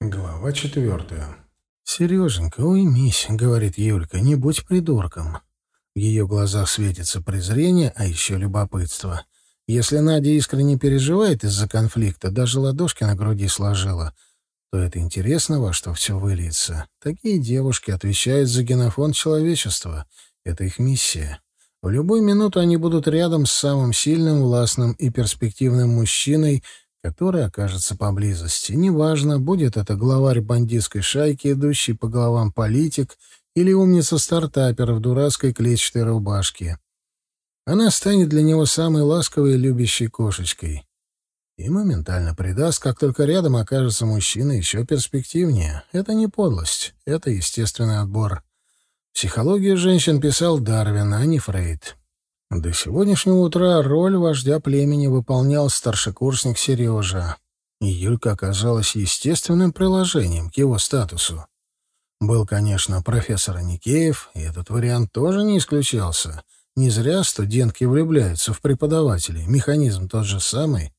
Глава четвертая. «Сереженька, уймись», — говорит Юлька, — «не будь придурком». В ее глазах светится презрение, а еще любопытство. Если Надя искренне переживает из-за конфликта, даже ладошки на груди сложила, то это интересно, во что все выльется. Такие девушки отвечают за генофонд человечества. Это их миссия. В любую минуту они будут рядом с самым сильным, властным и перспективным мужчиной, который окажется поблизости. Неважно, будет это главарь бандитской шайки, идущий по головам политик, или умница-стартапер в дурацкой клетчатой рубашке. Она станет для него самой ласковой и любящей кошечкой. И моментально предаст, как только рядом окажется мужчина еще перспективнее. Это не подлость, это естественный отбор. Психологию женщин писал Дарвин, а не Фрейд. До сегодняшнего утра роль вождя племени выполнял старшекурсник Сережа, и Юлька оказалась естественным приложением к его статусу. Был, конечно, профессор Никеев, и этот вариант тоже не исключался. Не зря студентки влюбляются в преподавателей, механизм тот же самый.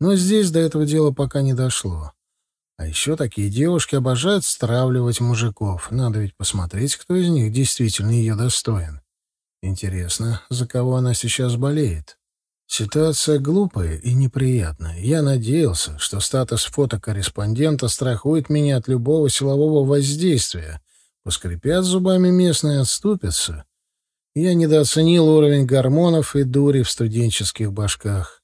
Но здесь до этого дела пока не дошло. А еще такие девушки обожают стравливать мужиков. Надо ведь посмотреть, кто из них действительно ее достоин. Интересно, за кого она сейчас болеет? Ситуация глупая и неприятная. Я надеялся, что статус фотокорреспондента страхует меня от любого силового воздействия. Поскрипят зубами местные, отступятся. Я недооценил уровень гормонов и дури в студенческих башках.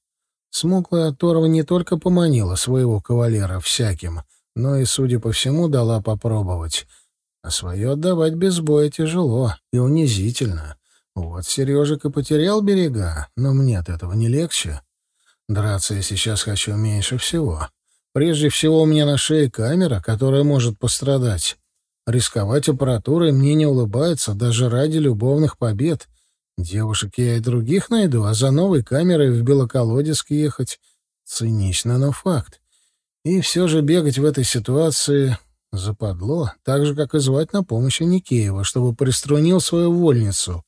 Смуглая оторва не только поманила своего кавалера всяким, но и, судя по всему, дала попробовать. А свое отдавать без боя тяжело и унизительно. Вот Сережик и потерял берега, но мне от этого не легче. Драться я сейчас хочу меньше всего. Прежде всего у меня на шее камера, которая может пострадать. Рисковать аппаратурой мне не улыбается даже ради любовных побед. Девушек я и других найду, а за новой камерой в Белоколодецк ехать цинично, но факт. И все же бегать в этой ситуации западло, так же, как и звать на помощь Никеева, чтобы приструнил свою вольницу.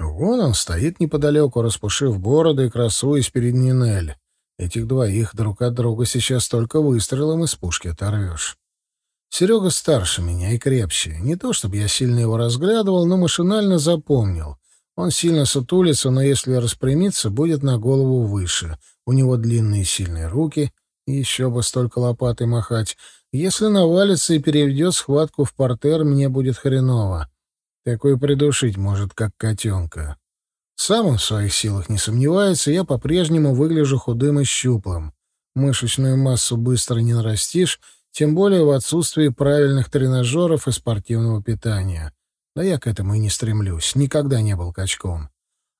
Вон он стоит неподалеку, распушив бороды и красуясь перед Нинель. Этих двоих друг от друга сейчас только выстрелом из пушки оторвешь. Серега старше меня и крепче. Не то чтобы я сильно его разглядывал, но машинально запомнил. Он сильно сутулится, но если распрямиться, будет на голову выше. У него длинные сильные руки, еще бы столько лопатой махать. Если навалится и переведет схватку в портер, мне будет хреново. Такой придушить может, как котенка. Сам он в своих силах не сомневается, я по-прежнему выгляжу худым и щуплым. Мышечную массу быстро не нарастишь, тем более в отсутствии правильных тренажеров и спортивного питания. Да я к этому и не стремлюсь, никогда не был качком.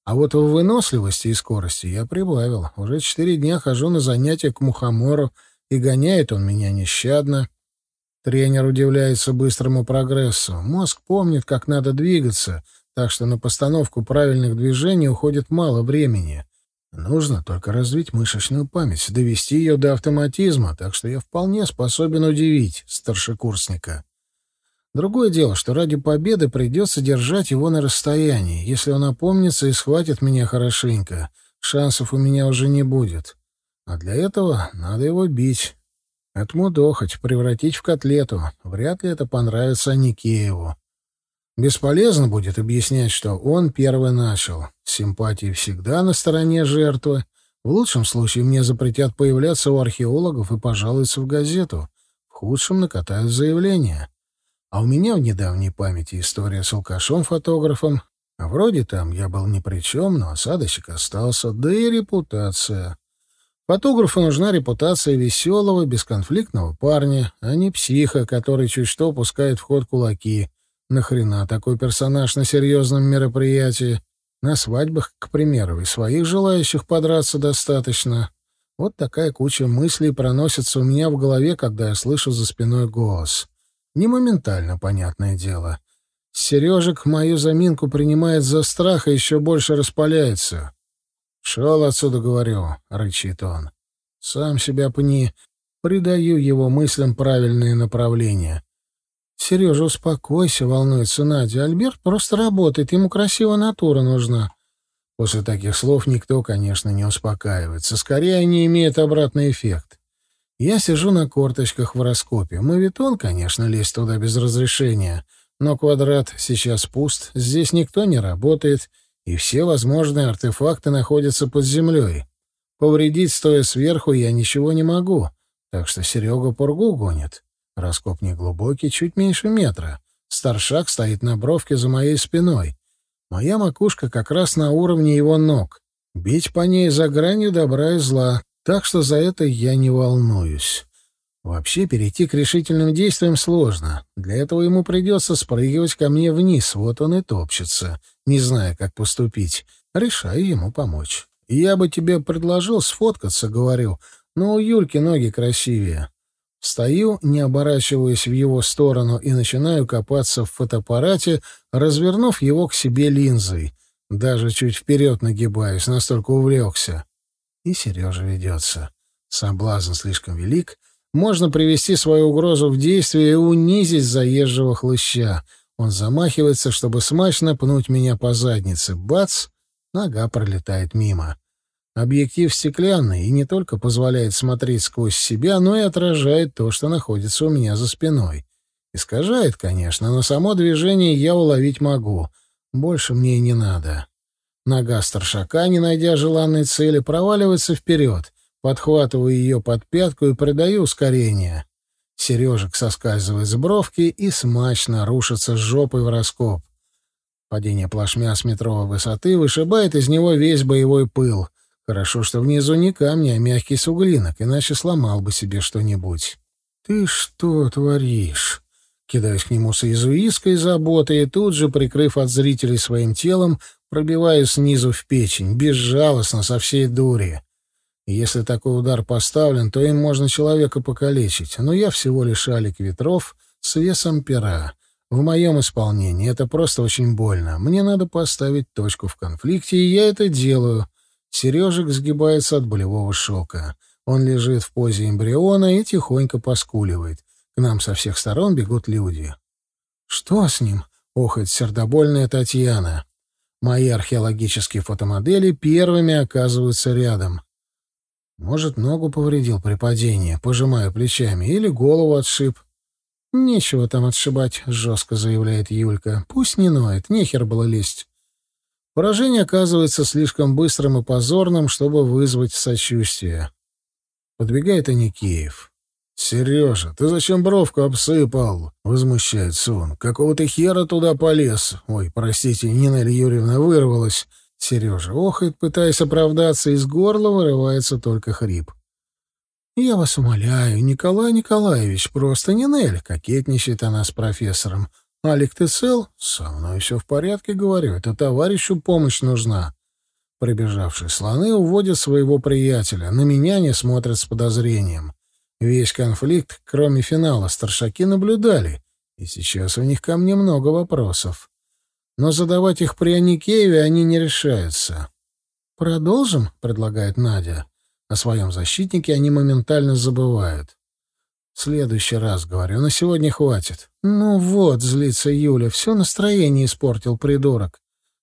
А вот в выносливости и скорости я прибавил. Уже четыре дня хожу на занятия к мухомору, и гоняет он меня нещадно. Тренер удивляется быстрому прогрессу. Мозг помнит, как надо двигаться, так что на постановку правильных движений уходит мало времени. Нужно только развить мышечную память, довести ее до автоматизма, так что я вполне способен удивить старшекурсника. Другое дело, что ради победы придется держать его на расстоянии. Если он опомнится и схватит меня хорошенько, шансов у меня уже не будет. А для этого надо его бить. Отмудохать, превратить в котлету. Вряд ли это понравится Никееву. Бесполезно будет объяснять, что он первый начал. Симпатии всегда на стороне жертвы. В лучшем случае мне запретят появляться у археологов и пожалуются в газету. В худшем накатают заявление. А у меня в недавней памяти история с алкашом-фотографом. Вроде там я был ни при чем, но осадочек остался, да и репутация. Фотографу нужна репутация веселого, бесконфликтного парня, а не психа, который чуть что пускает в ход кулаки. Нахрена такой персонаж на серьезном мероприятии? На свадьбах, к примеру, и своих желающих подраться достаточно. Вот такая куча мыслей проносится у меня в голове, когда я слышу за спиной голос. Не моментально, понятное дело. Сережек мою заминку принимает за страх и еще больше распаляется. «Шел отсюда, говорю», — рычит он. «Сам себя пни. Придаю его мыслям правильное направление». «Сережа, успокойся», — волнуется Надя. «Альберт просто работает, ему красивая натура нужна». После таких слов никто, конечно, не успокаивается. Скорее, они имеют обратный эффект. Я сижу на корточках в раскопе. Мавитон, конечно, лезть туда без разрешения, но квадрат сейчас пуст, здесь никто не работает, и все возможные артефакты находятся под землей. Повредить, стоя сверху, я ничего не могу, так что Серега пургу гонит. Раскоп не глубокий, чуть меньше метра. Старшак стоит на бровке за моей спиной. Моя макушка как раз на уровне его ног. Бить по ней за гранью добра и зла, так что за это я не волнуюсь. Вообще перейти к решительным действиям сложно. Для этого ему придется спрыгивать ко мне вниз, вот он и топчется, не зная, как поступить. Решаю ему помочь. Я бы тебе предложил сфоткаться, говорю, но у Юльки ноги красивее. Встаю, не оборачиваясь в его сторону, и начинаю копаться в фотоаппарате, развернув его к себе линзой. Даже чуть вперед нагибаюсь, настолько увлекся. И Сережа ведется. Соблазн слишком велик. Можно привести свою угрозу в действие и унизить заезжего хлыща. Он замахивается, чтобы смачно пнуть меня по заднице. Бац! Нога пролетает мимо. Объектив стеклянный и не только позволяет смотреть сквозь себя, но и отражает то, что находится у меня за спиной. Искажает, конечно, но само движение я уловить могу. Больше мне и не надо. Нога старшака, не найдя желанной цели, проваливается вперед. Подхватываю ее под пятку и придаю ускорение. Сережек соскальзывает с бровки и смачно рушится с жопой в раскоп. Падение плашмя с метровой высоты вышибает из него весь боевой пыл — Хорошо, что внизу не камни, а мягкий суглинок, иначе сломал бы себе что-нибудь. «Ты что творишь?» Кидаюсь к нему с иезуитской заботой и тут же, прикрыв от зрителей своим телом, пробиваю снизу в печень, безжалостно, со всей дури. Если такой удар поставлен, то им можно человека покалечить, но я всего лишь алик ветров с весом пера. В моем исполнении это просто очень больно. Мне надо поставить точку в конфликте, и я это делаю — Сережек сгибается от болевого шока. Он лежит в позе эмбриона и тихонько поскуливает. К нам со всех сторон бегут люди. «Что с ним?» — охает сердобольная Татьяна. Мои археологические фотомодели первыми оказываются рядом. Может, ногу повредил при падении, пожимая плечами, или голову отшиб. «Нечего там отшибать», — жестко заявляет Юлька. «Пусть не ноет, нехер было лезть». Поражение оказывается слишком быстрым и позорным, чтобы вызвать сочувствие. Подбегает Аникеев. «Сережа, ты зачем бровку обсыпал?» — возмущается он. «Какого ты хера туда полез?» «Ой, простите, Нина Юрьевна вырвалась». Сережа охает, пытаясь оправдаться, из горла вырывается только хрип. «Я вас умоляю, Николай Николаевич, просто не Нель», — кокетничает она с профессором. «Алик, ты цел?» «Со мной все в порядке, говорю. Это товарищу помощь нужна». Прибежавшие слоны уводят своего приятеля. На меня не смотрят с подозрением. Весь конфликт, кроме финала, старшаки наблюдали, и сейчас у них ко мне много вопросов. Но задавать их при Аникееве они не решаются. «Продолжим?» — предлагает Надя. О своем защитнике они моментально забывают следующий раз, говорю, на сегодня хватит. Ну вот, злится Юля, все настроение испортил, придурок.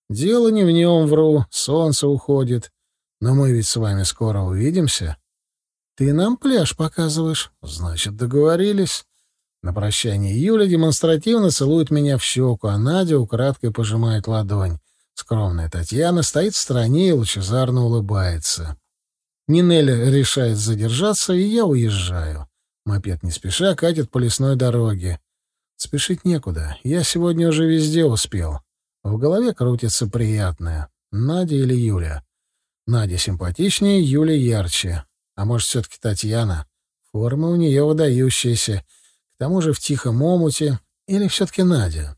Дело не в нем, вру, солнце уходит. Но мы ведь с вами скоро увидимся. Ты нам пляж показываешь? Значит, договорились. На прощание Юля демонстративно целует меня в щеку, а Надя украдкой пожимает ладонь. Скромная Татьяна стоит в стороне и лучезарно улыбается. Нинеля решает задержаться, и я уезжаю. Мопед не спеша катит по лесной дороге. Спешить некуда. Я сегодня уже везде успел. В голове крутится приятное. Надя или Юля? Надя симпатичнее, Юля ярче. А может, все-таки Татьяна? Форма у нее выдающаяся. К тому же в тихом омуте. Или все-таки Надя?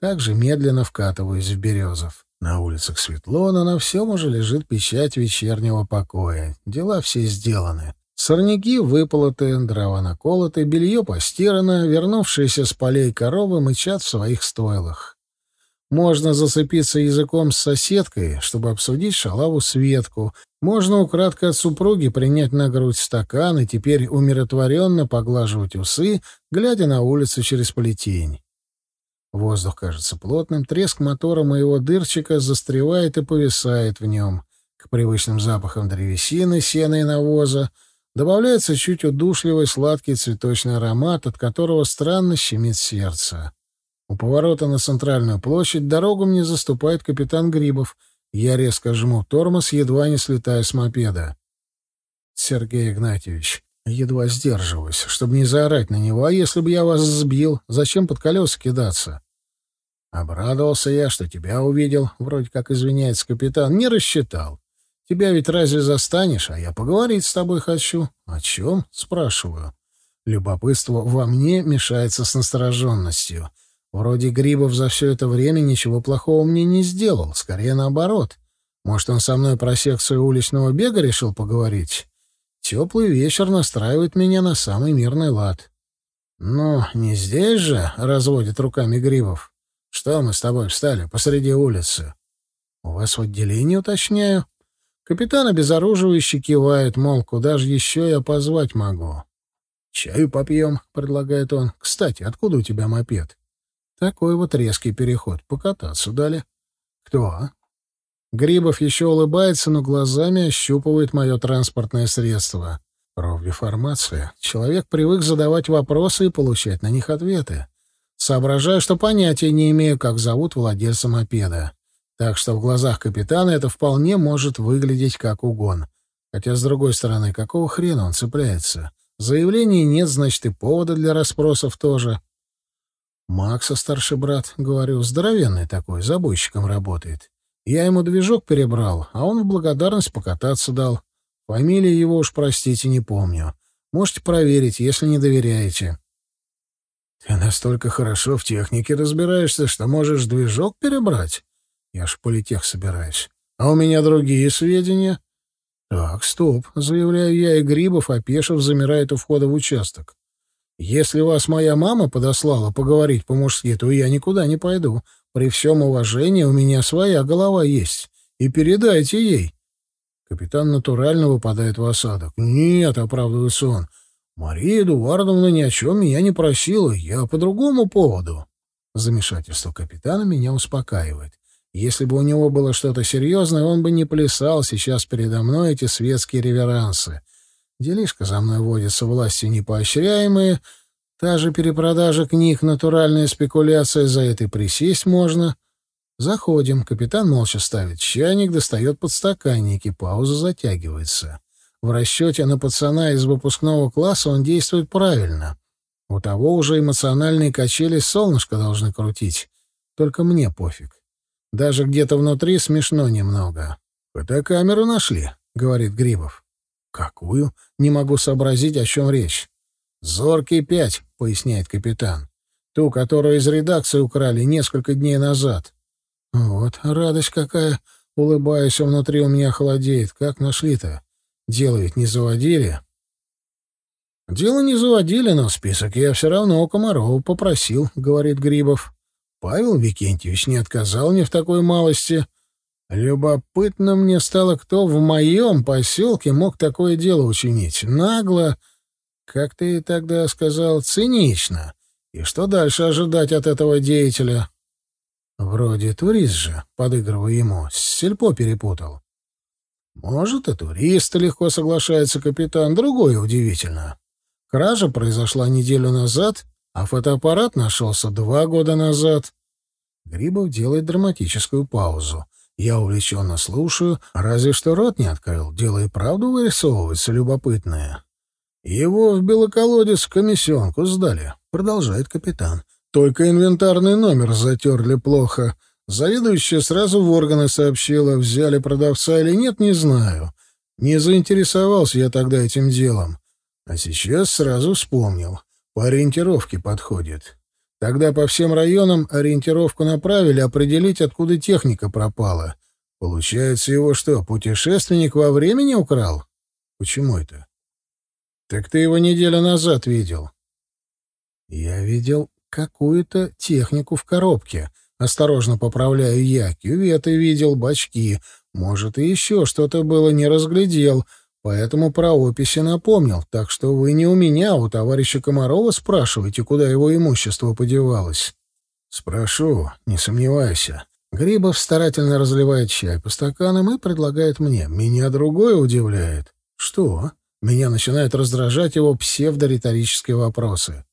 Также медленно вкатываюсь в Березов. На улицах светло, но на всем уже лежит печать вечернего покоя. Дела все сделаны. Сорняки выполоты, дрова наколоты, белье постирано, вернувшиеся с полей коровы мычат в своих стойлах. Можно зацепиться языком с соседкой, чтобы обсудить шалаву Светку. Можно украдкой от супруги принять на грудь стакан и теперь умиротворенно поглаживать усы, глядя на улицу через плетень. Воздух кажется плотным, треск мотора моего дырчика застревает и повисает в нем. К привычным запахам древесины, сена и навоза Добавляется чуть удушливый сладкий цветочный аромат, от которого странно щемит сердце. У поворота на центральную площадь дорогу мне заступает капитан Грибов. Я резко жму тормоз, едва не слетая с мопеда. Сергей Игнатьевич, едва сдерживаюсь, чтобы не заорать на него. А если бы я вас сбил, зачем под колеса кидаться? Обрадовался я, что тебя увидел, вроде как извиняется капитан. Не рассчитал. Тебя ведь разве застанешь, а я поговорить с тобой хочу. О чем? Спрашиваю. Любопытство во мне мешается с настороженностью. Вроде Грибов за все это время ничего плохого мне не сделал, скорее наоборот. Может, он со мной про секцию уличного бега решил поговорить? Теплый вечер настраивает меня на самый мирный лад. «Ну, не здесь же?» — разводит руками Грибов. «Что мы с тобой встали посреди улицы?» «У вас в отделении, уточняю?» Капитан обезоруживающе кивает, мол, куда же еще я позвать могу. «Чаю попьем», — предлагает он. «Кстати, откуда у тебя мопед?» Такой вот резкий переход. Покататься дали. «Кто?» Грибов еще улыбается, но глазами ощупывает мое транспортное средство. Профдеформация. Человек привык задавать вопросы и получать на них ответы. Соображаю, что понятия не имею, как зовут владельца мопеда. Так что в глазах капитана это вполне может выглядеть как угон. Хотя, с другой стороны, какого хрена он цепляется? Заявлений нет, значит, и повода для расспросов тоже. Макса, старший брат, говорю, здоровенный такой, забойщиком работает. Я ему движок перебрал, а он в благодарность покататься дал. Фамилии его уж, простите, не помню. Можете проверить, если не доверяете. Ты настолько хорошо в технике разбираешься, что можешь движок перебрать? Я ж политех собираюсь. А у меня другие сведения. Так, стоп, заявляю я, и Грибов, опешив, замирает у входа в участок. Если вас моя мама подослала поговорить по-мужски, то я никуда не пойду. При всем уважении у меня своя голова есть. И передайте ей. Капитан натурально выпадает в осадок. Нет, оправдывается он. Мария Эдуардовна ни о чем меня не просила. Я по другому поводу. Замешательство капитана меня успокаивает. Если бы у него было что-то серьезное, он бы не плясал сейчас передо мной эти светские реверансы. Делишка за мной водятся властью непоощряемые. Та же перепродажа книг — натуральная спекуляция, за это присесть можно. Заходим. Капитан молча ставит чайник, достает подстаканники. Пауза затягивается. В расчете на пацана из выпускного класса он действует правильно. У того уже эмоциональные качели солнышко должны крутить. Только мне пофиг. Даже где-то внутри смешно немного. «Фотокамеру нашли», — говорит Грибов. «Какую?» — не могу сообразить, о чем речь. «Зоркий пять», — поясняет капитан. «Ту, которую из редакции украли несколько дней назад». «Вот, радость какая!» — улыбаясь, а внутри у меня холодеет. «Как нашли-то? Дело ведь не заводили?» «Дело не заводили, но список я все равно у Комарова попросил», — говорит Грибов. Павел Викентьевич не отказал мне в такой малости. Любопытно мне стало, кто в моем поселке мог такое дело учинить. Нагло, как ты тогда сказал, цинично. И что дальше ожидать от этого деятеля? Вроде турист же, подыгрывая ему, сельпо перепутал. Может, и турист легко соглашается капитан, другое удивительно. Кража произошла неделю назад, а фотоаппарат нашелся два года назад. Грибов делает драматическую паузу. Я увлеченно слушаю, разве что рот не открыл. Дело и правду вырисовывается любопытное. Его в белоколодец комиссионку сдали, продолжает капитан. Только инвентарный номер затерли плохо. Заведующая сразу в органы сообщила, взяли продавца или нет, не знаю. Не заинтересовался я тогда этим делом. А сейчас сразу вспомнил. По ориентировке подходит. Тогда по всем районам ориентировку направили определить, откуда техника пропала. Получается, его что, путешественник во времени украл? Почему это? Так ты его неделю назад видел. Я видел какую-то технику в коробке. Осторожно поправляю я. Кюветы видел, бачки. Может, и еще что-то было, не разглядел. Поэтому про описи напомнил, так что вы не у меня, а у товарища Комарова спрашиваете, куда его имущество подевалось. Спрошу, не сомневайся. Грибов старательно разливает чай по стаканам и предлагает мне. Меня другое удивляет. Что? Меня начинают раздражать его псевдориторические вопросы.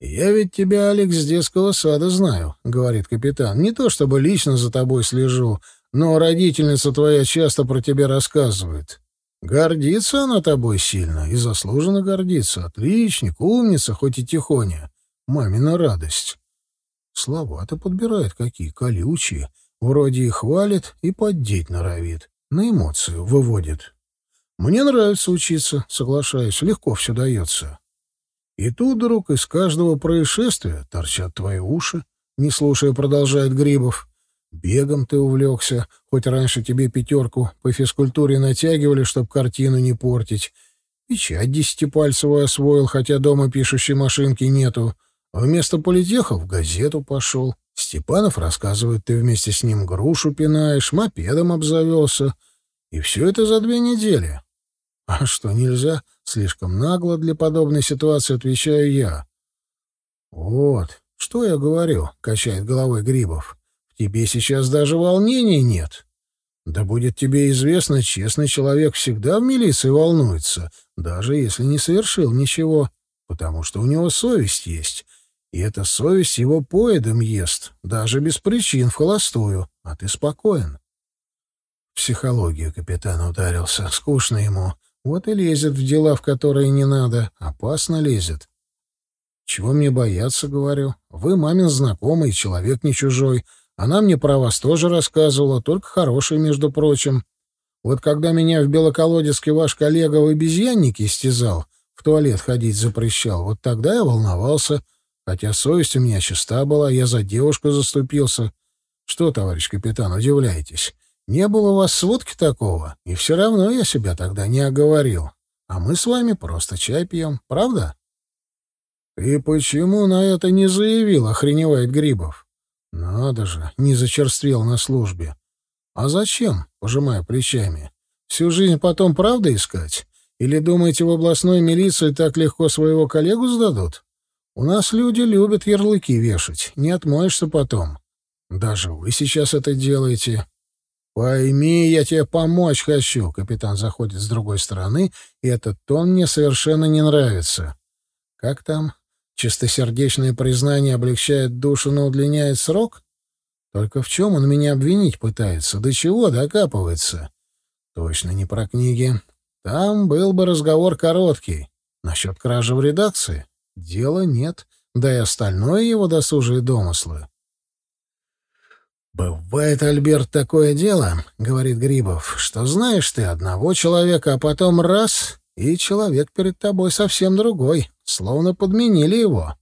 «Я ведь тебя, Алекс, с детского сада знаю», — говорит капитан. «Не то чтобы лично за тобой слежу, но родительница твоя часто про тебя рассказывает. Гордится она тобой сильно и заслуженно гордится. Отличник, умница, хоть и тихоня. Мамина радость». Слова-то подбирает какие, колючие. Вроде и хвалит, и поддеть норовит. На эмоцию выводит. Мне нравится учиться, соглашаюсь, легко все дается. И тут, вдруг, из каждого происшествия торчат твои уши, не слушая, продолжает Грибов. Бегом ты увлекся, хоть раньше тебе пятерку по физкультуре натягивали, чтоб картину не портить. Печать десятипальцевую освоил, хотя дома пишущей машинки нету. А вместо политеха в газету пошел. Степанов рассказывает, ты вместе с ним грушу пинаешь, мопедом обзавелся. И все это за две недели. А что, нельзя? Слишком нагло для подобной ситуации, отвечаю я. Вот, что я говорю, качает головой Грибов. Тебе сейчас даже волнений нет. Да будет тебе известно, честный человек всегда в милиции волнуется, даже если не совершил ничего, потому что у него совесть есть. И эта совесть его поедом ест, даже без причин, в холостую, а ты спокоен. В психологию капитан ударился, скучно ему. Вот и лезет в дела, в которые не надо. Опасно лезет. Чего мне бояться, говорю. Вы мамин знакомый, человек не чужой. Она мне про вас тоже рассказывала, только хороший, между прочим. Вот когда меня в Белоколодецке ваш коллега в обезьяннике истязал, в туалет ходить запрещал, вот тогда я волновался. Хотя совесть у меня чиста была, я за девушку заступился. Что, товарищ капитан, удивляетесь? Не было у вас сводки такого, и все равно я себя тогда не оговорил. А мы с вами просто чай пьем, правда? И почему на это не заявил, охреневает Грибов? Надо же, не зачерствел на службе. А зачем, пожимая плечами? Всю жизнь потом правда искать? Или думаете, в областной милиции так легко своего коллегу сдадут? У нас люди любят ярлыки вешать, не отмоешься потом. Даже вы сейчас это делаете. «Пойми, я тебе помочь хочу!» Капитан заходит с другой стороны, и этот тон мне совершенно не нравится. «Как там? Чистосердечное признание облегчает душу, но удлиняет срок? Только в чем он меня обвинить пытается? До чего докапывается?» «Точно не про книги. Там был бы разговор короткий. Насчет кражи в редакции? Дела нет, да и остальное его досужие домыслы. «Бывает, Альберт, такое дело, — говорит Грибов, — что знаешь ты одного человека, а потом раз — и человек перед тобой совсем другой, словно подменили его.